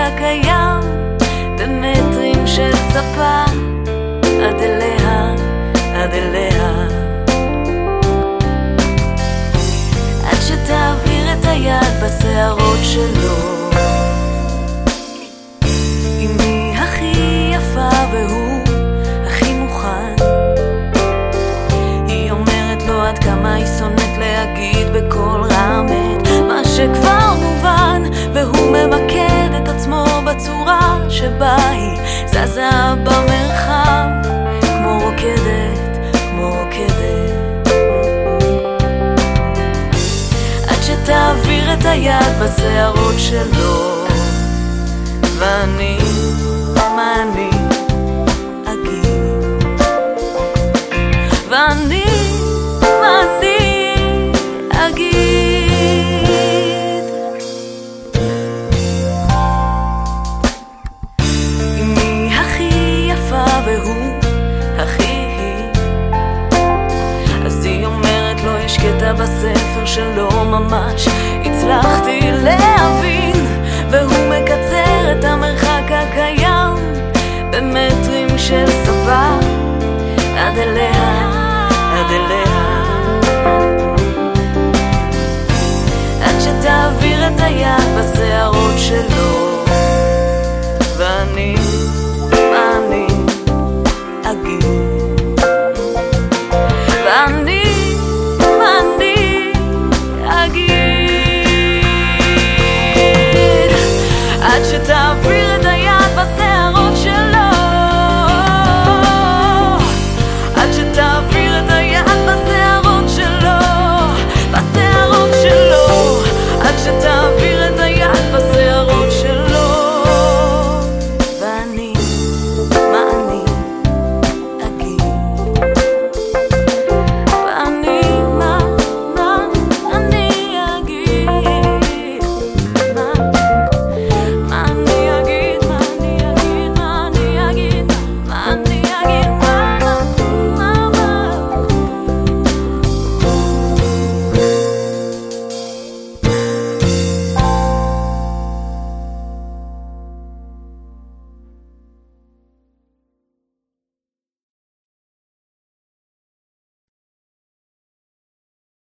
הקיים במטרים של ספה עד אליה, עד אליה. עד שתעביר את היד בשערות שלו. היא עד כמה היא שונאת להגיד שבה היא זזה במרחב כמו רוקדת, כמו רוקדת. עד שתעביר את היד בשערות שלו. ואני, מה אני אגיד? ואני, בספר שלא ממש. הצלחתי להבין והוא מקצר את המרחק הקיים במטרים של שפה עד אליה, אגיד עד שתעביר את